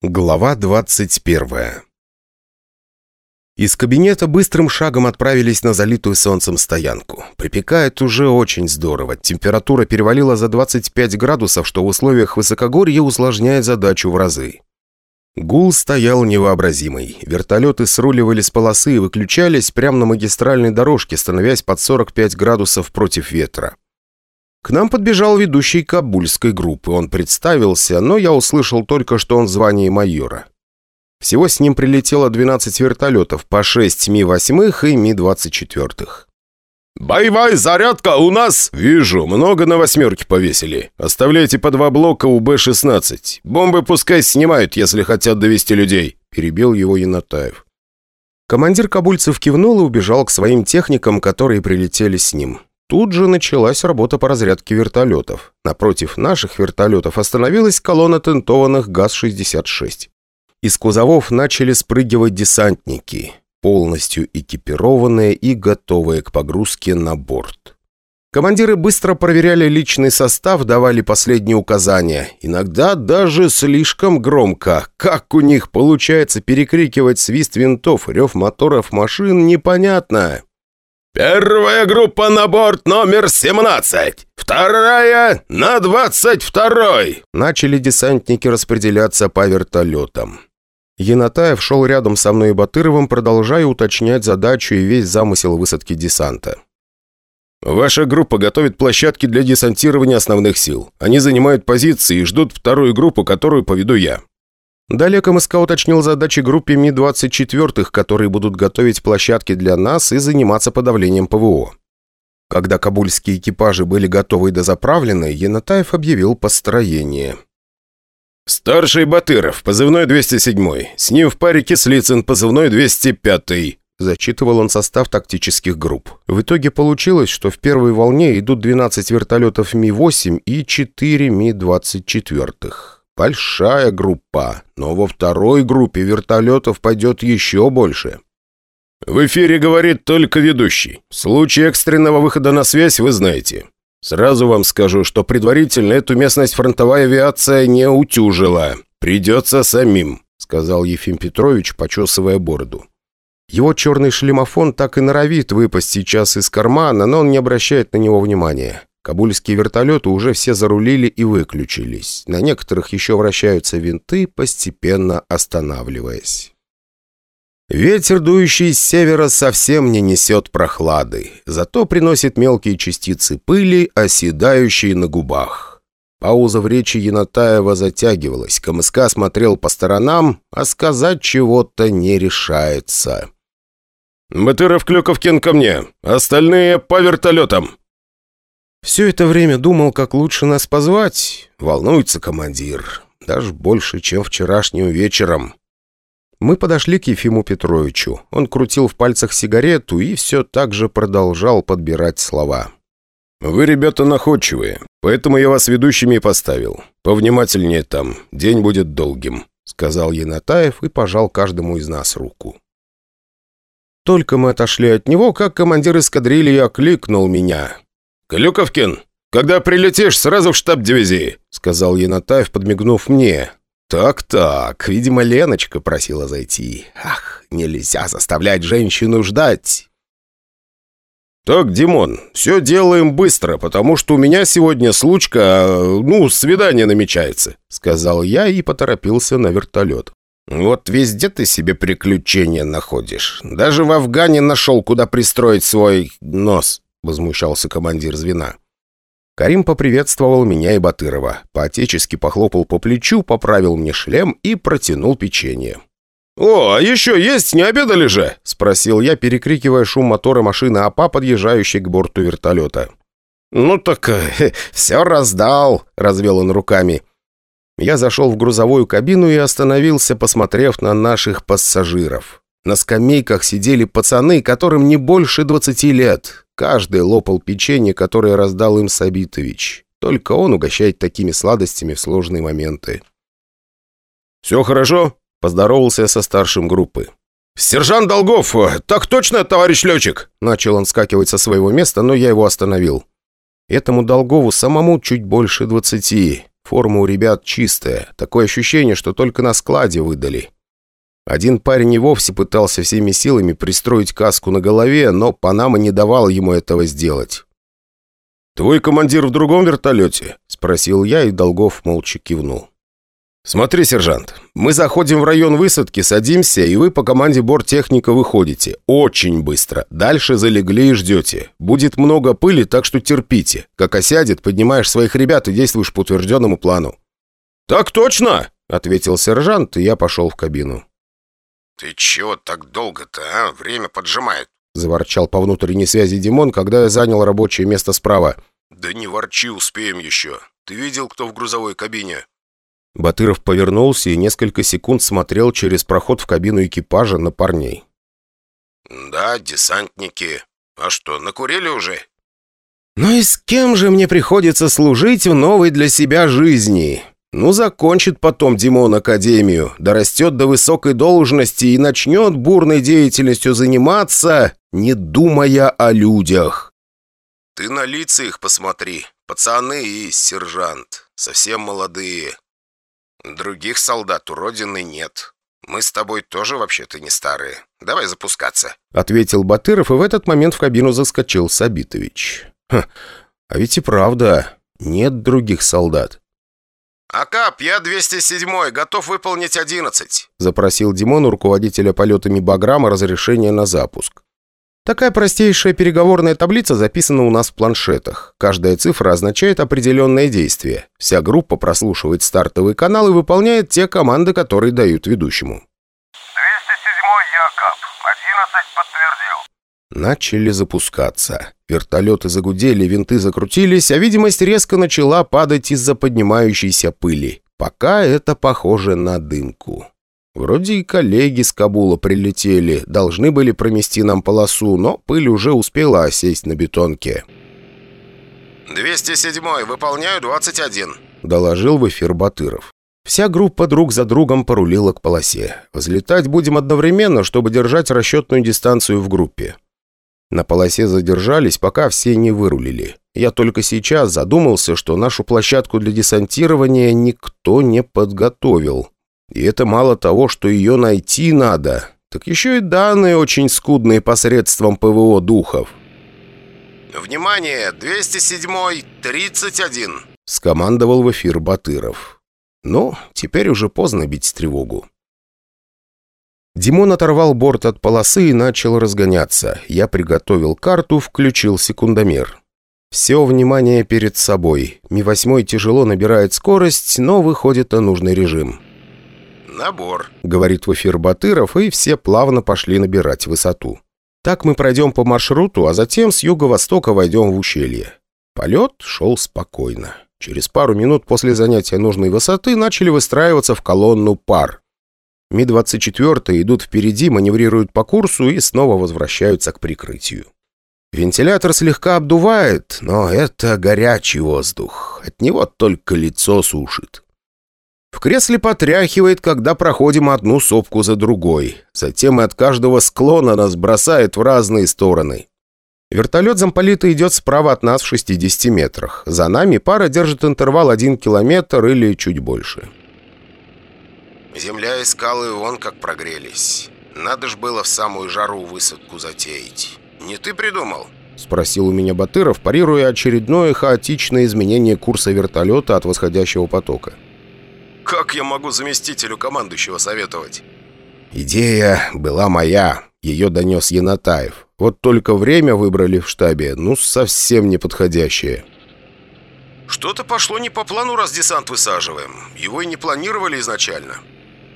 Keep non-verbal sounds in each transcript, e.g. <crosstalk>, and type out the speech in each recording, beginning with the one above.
Глава 21 Из кабинета быстрым шагом отправились на залитую солнцем стоянку. Припекает уже очень здорово. Температура перевалила за 25 градусов, что в условиях высокогорья усложняет задачу в разы. Гул стоял невообразимый. Вертолеты сруливали с полосы и выключались прямо на магистральной дорожке, становясь под 45 градусов против ветра. К нам подбежал ведущий кабульской группы. Он представился, но я услышал только, что он в звании майора. Всего с ним прилетело 12 вертолетов, по 6 Ми-8 и Ми-24. «Боевая зарядка у нас!» «Вижу, много на восьмерке повесили. Оставляйте по два блока у Б-16. Бомбы пускай снимают, если хотят довести людей», – перебил его Янатаев. Командир кабульцев кивнул и убежал к своим техникам, которые прилетели с ним. Тут же началась работа по разрядке вертолетов. Напротив наших вертолетов остановилась колонна тентованных ГАЗ-66. Из кузовов начали спрыгивать десантники, полностью экипированные и готовые к погрузке на борт. Командиры быстро проверяли личный состав, давали последние указания. Иногда даже слишком громко. Как у них получается перекрикивать свист винтов, рев моторов машин, непонятно. «Первая группа на борт номер 17! Вторая на 22-й!» Начали десантники распределяться по вертолетам. Янатаев шел рядом со мной и Батыровым, продолжая уточнять задачу и весь замысел высадки десанта. «Ваша группа готовит площадки для десантирования основных сил. Они занимают позиции и ждут вторую группу, которую поведу я. Далее КМСК уточнил задачи группе Ми-24, которые будут готовить площадки для нас и заниматься подавлением ПВО. Когда кабульские экипажи были готовы и дозаправлены, Янатаев объявил построение. «Старший Батыров, позывной 207 С ним в паре Кислицын, позывной 205 Зачитывал он состав тактических групп. В итоге получилось, что в первой волне идут 12 вертолетов Ми-8 и 4 Ми-24. Большая группа, но во второй группе вертолетов пойдет еще больше. В эфире говорит только ведущий. Случай экстренного выхода на связь вы знаете. Сразу вам скажу, что предварительно эту местность фронтовая авиация не утюжила. Придется самим, сказал Ефим Петрович, почесывая бороду. Его черный шлемофон так и норовит выпасть сейчас из кармана, но он не обращает на него внимания. Кабульские вертолеты уже все зарулили и выключились. На некоторых еще вращаются винты, постепенно останавливаясь. Ветер, дующий с севера, совсем не несет прохлады, зато приносит мелкие частицы пыли, оседающие на губах. Пауза в речи Янатаева затягивалась, КМСК смотрел по сторонам, а сказать чего-то не решается. «Батыров, Клюковкин ко мне! Остальные по вертолетам!» Все это время думал, как лучше нас позвать. Волнуется командир. Даже больше, чем вчерашним вечером. Мы подошли к Ефиму Петровичу. Он крутил в пальцах сигарету и все так же продолжал подбирать слова. «Вы, ребята, находчивые, поэтому я вас ведущими и поставил. Повнимательнее там, день будет долгим», — сказал Янатаев и пожал каждому из нас руку. Только мы отошли от него, как командир эскадрильи окликнул меня. «Клюковкин, когда прилетишь, сразу в штаб дивизии», — сказал Янатаев, подмигнув мне. «Так-так, видимо, Леночка просила зайти. Ах, нельзя заставлять женщину ждать». «Так, Димон, все делаем быстро, потому что у меня сегодня случка, ну, свидание намечается», — сказал я и поторопился на вертолет. «Вот везде ты себе приключения находишь. Даже в Афгане нашел, куда пристроить свой нос», — возмущался командир звена. Карим поприветствовал меня и Батырова, поотечески похлопал по плечу, поправил мне шлем и протянул печенье. «О, а еще есть, не обедали же?» — спросил я, перекрикивая шум мотора машины АПА, подъезжающей к борту вертолета. «Ну так э, все раздал», — развел он руками. Я зашел в грузовую кабину и остановился, посмотрев на наших пассажиров. На скамейках сидели пацаны, которым не больше двадцати лет. Каждый лопал печенье, которое раздал им Сабитович. Только он угощает такими сладостями в сложные моменты. «Все хорошо?» – поздоровался со старшим группы. «Сержант Долгов! Так точно, товарищ летчик!» Начал он скакивать со своего места, но я его остановил. Этому Долгову самому чуть больше двадцати. Форма у ребят чистая. Такое ощущение, что только на складе выдали. Один парень и вовсе пытался всеми силами пристроить каску на голове, но Панама не давал ему этого сделать. «Твой командир в другом вертолете?» – спросил я, и Долгов молча кивнул. «Смотри, сержант, мы заходим в район высадки, садимся, и вы по команде борттехника выходите. Очень быстро. Дальше залегли и ждете. Будет много пыли, так что терпите. Как осядет, поднимаешь своих ребят и действуешь по утвержденному плану». «Так точно!» — ответил сержант, и я пошел в кабину. «Ты чего так долго-то, а? Время поджимает», — заворчал по внутренней связи Димон, когда я занял рабочее место справа. «Да не ворчи, успеем еще. Ты видел, кто в грузовой кабине?» Батыров повернулся и несколько секунд смотрел через проход в кабину экипажа на парней. «Да, десантники. А что, накурили уже?» «Ну и с кем же мне приходится служить в новой для себя жизни? Ну, закончит потом Димон Академию, дорастет до высокой должности и начнет бурной деятельностью заниматься, не думая о людях». «Ты на лица их посмотри. Пацаны и сержант. Совсем молодые. «Других солдат у Родины нет. Мы с тобой тоже вообще-то не старые. Давай запускаться», — ответил Батыров, и в этот момент в кабину заскочил Сабитович. «Ха, а ведь и правда, нет других солдат». «Акап, я 207-й, готов выполнить 11», — запросил Димон у руководителя полетами Баграма разрешение на запуск. Такая простейшая переговорная таблица записана у нас в планшетах. Каждая цифра означает определенное действие. Вся группа прослушивает стартовый канал и выполняет те команды, которые дают ведущему. 207-й Якоб. 11 подтвердил. Начали запускаться. Вертолеты загудели, винты закрутились, а видимость резко начала падать из-за поднимающейся пыли. Пока это похоже на дымку. Вроде и коллеги с Кабула прилетели, должны были промести нам полосу, но пыль уже успела осесть на бетонке. «207-й, выполняю 21», — доложил в эфир Батыров. Вся группа друг за другом порулила к полосе. Взлетать будем одновременно, чтобы держать расчетную дистанцию в группе. На полосе задержались, пока все не вырулили. Я только сейчас задумался, что нашу площадку для десантирования никто не подготовил. И это мало того, что ее найти надо, так еще и данные очень скудные посредством ПВО духов. «Внимание! 207-й, 31!» — скомандовал в эфир Батыров. Ну, теперь уже поздно бить тревогу. Димон оторвал борт от полосы и начал разгоняться. Я приготовил карту, включил секундомер. Все внимание перед собой. Ми-8 тяжело набирает скорость, но выходит на нужный режим. «Набор», — говорит в эфир Батыров, и все плавно пошли набирать высоту. Так мы пройдем по маршруту, а затем с юго-востока войдем в ущелье. Полет шел спокойно. Через пару минут после занятия нужной высоты начали выстраиваться в колонну пар. Ми-24 идут впереди, маневрируют по курсу и снова возвращаются к прикрытию. Вентилятор слегка обдувает, но это горячий воздух. От него только лицо сушит. В кресле потряхивает, когда проходим одну сопку за другой. Затем и от каждого склона нас бросает в разные стороны. Вертолет замполита идет справа от нас в 60 метрах. За нами пара держит интервал 1 километр или чуть больше. Земля и скалы вон как прогрелись. Надо ж было в самую жару высадку затеять. Не ты придумал? Спросил у меня Батыров, парируя очередное хаотичное изменение курса вертолета от восходящего потока. Как я могу заместителю командующего советовать?» «Идея была моя», — ее донес Янатаев. «Вот только время выбрали в штабе, ну, совсем неподходящее». «Что-то пошло не по плану, раз десант высаживаем. Его и не планировали изначально.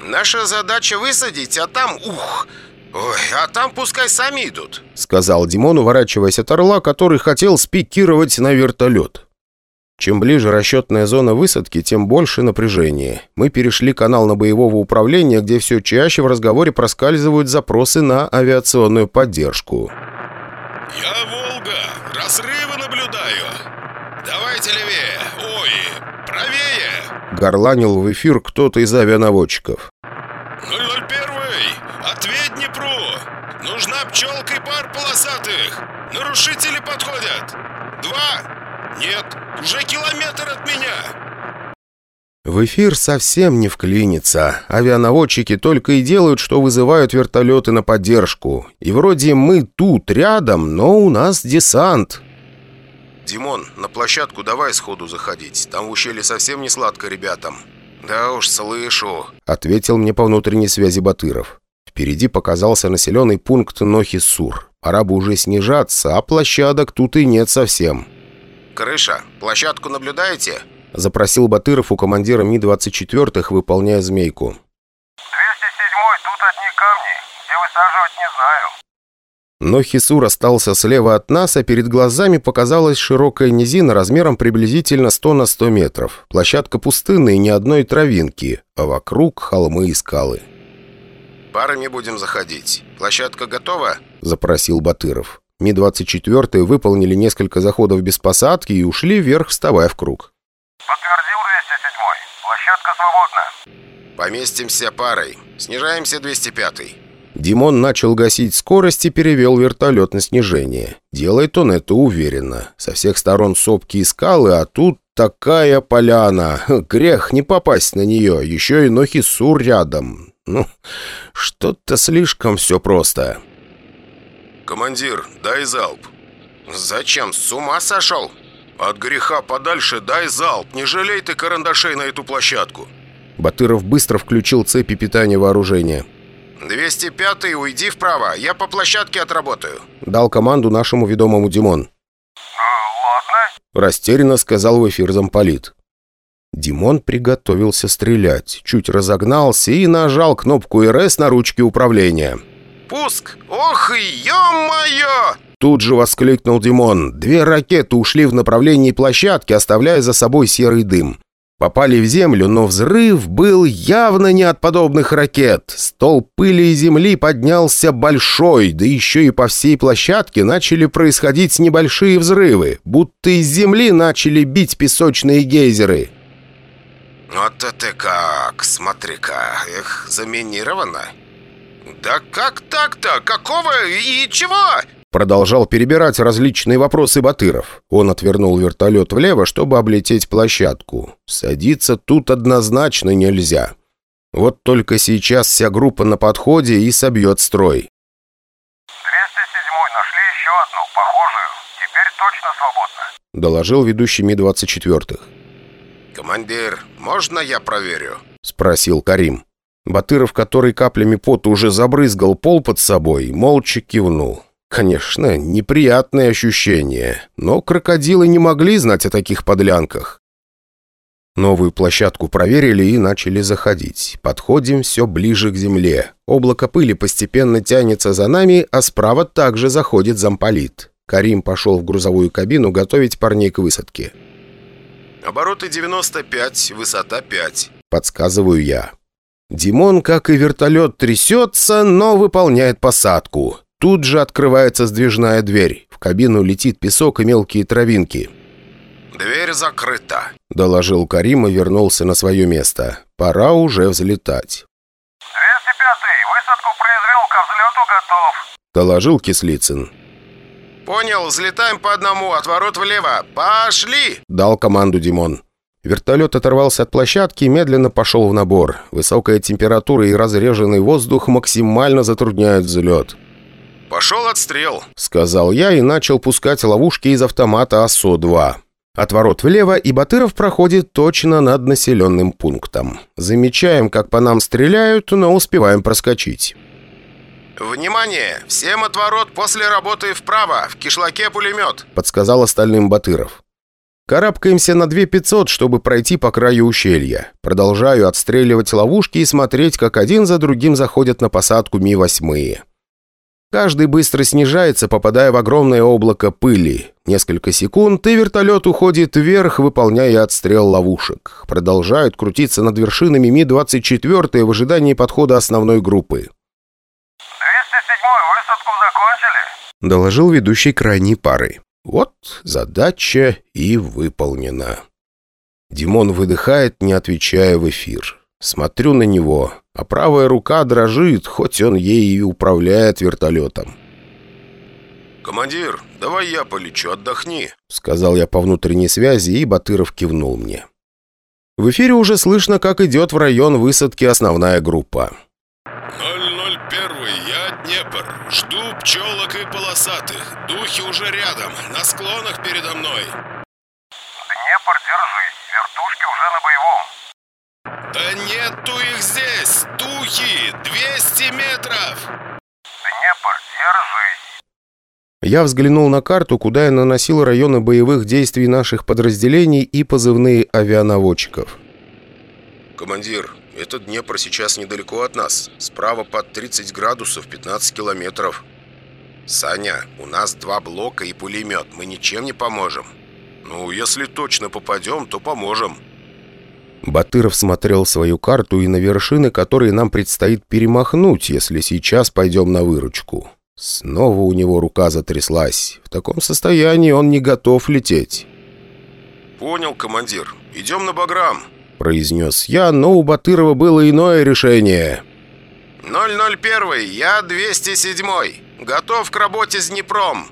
Наша задача высадить, а там... Ух! Ой, а там пускай сами идут», — сказал Димон, уворачиваясь от орла, который хотел спикировать на вертолет. Чем ближе расчетная зона высадки, тем больше напряжение. Мы перешли канал на боевого управления, где все чаще в разговоре проскальзывают запросы на авиационную поддержку. «Я Волга! Разрывы наблюдаю! Давайте левее! Ой, правее!» Горланил в эфир кто-то из авианаводчиков. «001! Ответь Днепру! Нужна пчелка и пар полосатых! Нарушители подходят! Два! Нет, уже километр от меня!» В эфир совсем не вклинится. Авианаводчики только и делают, что вызывают вертолеты на поддержку. И вроде мы тут, рядом, но у нас десант. «Димон, на площадку давай сходу заходить. Там в ущелье совсем не сладко ребятам». «Да уж, слышу», — ответил мне по внутренней связи Батыров. Впереди показался населенный пункт Нохи-Сур. Пора бы уже снижаться, а площадок тут и нет совсем. «Крыша, площадку наблюдаете?» — запросил Батыров у командира Ми-24, выполняя змейку. «207-й, тут одни камни. Где высаживать, не знаю». Но Хисур остался слева от нас, а перед глазами показалась широкая низина размером приблизительно 100 на 100 метров. Площадка пустынная и ни одной травинки, а вокруг холмы и скалы. «Парами будем заходить. Площадка готова?» – запросил Батыров. Ми-24 выполнили несколько заходов без посадки и ушли вверх, вставая в круг. «Подтвердил 207-й. Площадка свободна». «Поместимся парой. Снижаемся 205-й». Димон начал гасить скорость и перевел вертолет на снижение. Делает он это уверенно. Со всех сторон сопки и скалы, а тут такая поляна. <laughs> Грех не попасть на нее. Еще и Нохисур рядом. Ну, что-то слишком все просто. «Командир, дай залп». «Зачем? С ума сошел?» «От греха подальше дай залп. Не жалей ты карандашей на эту площадку». Батыров быстро включил цепи питания вооружения. «205-й, уйди вправо, я по площадке отработаю», — дал команду нашему ведомому Димон. «Э, «Ладно», — растерянно сказал в эфир замполит. Димон приготовился стрелять, чуть разогнался и нажал кнопку РС на ручке управления. «Пуск! Ох, ё-моё!» Тут же воскликнул Димон. Две ракеты ушли в направлении площадки, оставляя за собой серый дым. Попали в землю, но взрыв был явно не от подобных ракет. Стол пыли и земли поднялся большой, да еще и по всей площадке начали происходить небольшие взрывы, будто из земли начали бить песочные гейзеры. «Вот это как! Смотри-ка! Эх, заминировано!» «Да как так-то? Какого и чего?» Продолжал перебирать различные вопросы Батыров. Он отвернул вертолет влево, чтобы облететь площадку. Садиться тут однозначно нельзя. Вот только сейчас вся группа на подходе и собьет строй. 207-й, нашли еще одну, похожую. Теперь точно свободно. Доложил ведущий Ми-24. «Командир, можно я проверю?» Спросил Карим. Батыров, который каплями пота уже забрызгал пол под собой, молча кивнул. Конечно, неприятное ощущение, но крокодилы не могли знать о таких подлянках. Новую площадку проверили и начали заходить. Подходим все ближе к земле. Облако пыли постепенно тянется за нами, а справа также заходит замполит. Карим пошел в грузовую кабину готовить парней к высадке. «Обороты 95, высота 5», — подсказываю я. Димон, как и вертолет, трясется, но выполняет посадку. Тут же открывается сдвижная дверь. В кабину летит песок и мелкие травинки. «Дверь закрыта», — доложил Карим и вернулся на свое место. Пора уже взлетать. «205-й, высадку произвел, к взлету готов», — доложил Кислицын. «Понял, взлетаем по одному, отворот влево. Пошли!» — дал команду Димон. Вертолет оторвался от площадки и медленно пошел в набор. Высокая температура и разреженный воздух максимально затрудняют взлет. «Пошел отстрел», — сказал я и начал пускать ловушки из автомата АСО-2. Отворот влево, и Батыров проходит точно над населенным пунктом. Замечаем, как по нам стреляют, но успеваем проскочить. «Внимание! Всем отворот после работы вправо! В кишлаке пулемет!» — подсказал остальным Батыров. Карабкаемся на 2500, чтобы пройти по краю ущелья. Продолжаю отстреливать ловушки и смотреть, как один за другим заходят на посадку Ми-8. Каждый быстро снижается, попадая в огромное облако пыли. Несколько секунд, и вертолет уходит вверх, выполняя отстрел ловушек. Продолжают крутиться над вершинами Ми-24 в ожидании подхода основной группы. 207-й, высадку закончили? Доложил ведущий крайней пары. Вот задача и выполнена. Димон выдыхает, не отвечая в эфир. Смотрю на него, а правая рука дрожит, хоть он ей и управляет вертолетом. «Командир, давай я полечу, отдохни», — сказал я по внутренней связи, и Батыров кивнул мне. В эфире уже слышно, как идет в район высадки основная группа. 001, я Днепр. Жду пчелок и полосатых. Духи уже рядом, на склонах передо мной. Днепр, держи. Вертушки уже на боевом. Да нету их здесь! Духи! 200 метров! Днепр, держись. Я взглянул на карту, куда я наносил районы боевых действий наших подразделений и позывные авианаводчиков. «Командир, этот Днепр сейчас недалеко от нас. Справа под 30 градусов, 15 километров». «Саня, у нас два блока и пулемет. Мы ничем не поможем». «Ну, если точно попадем, то поможем». Батыров смотрел свою карту и на вершины, которые нам предстоит перемахнуть, если сейчас пойдем на выручку. Снова у него рука затряслась. В таком состоянии он не готов лететь. «Понял, командир. Идем на Баграм». — произнес я, но у Батырова было иное решение. 001, я 207. Готов к работе с Днепром.